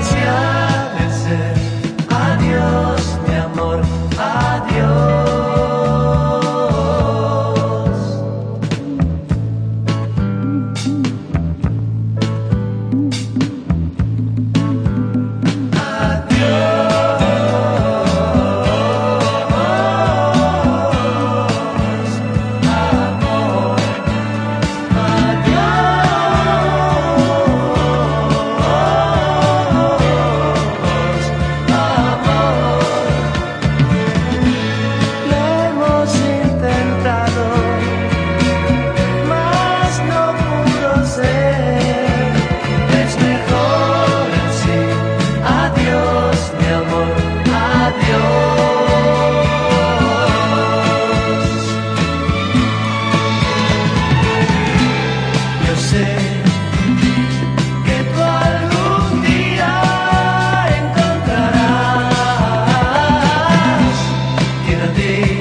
家。day.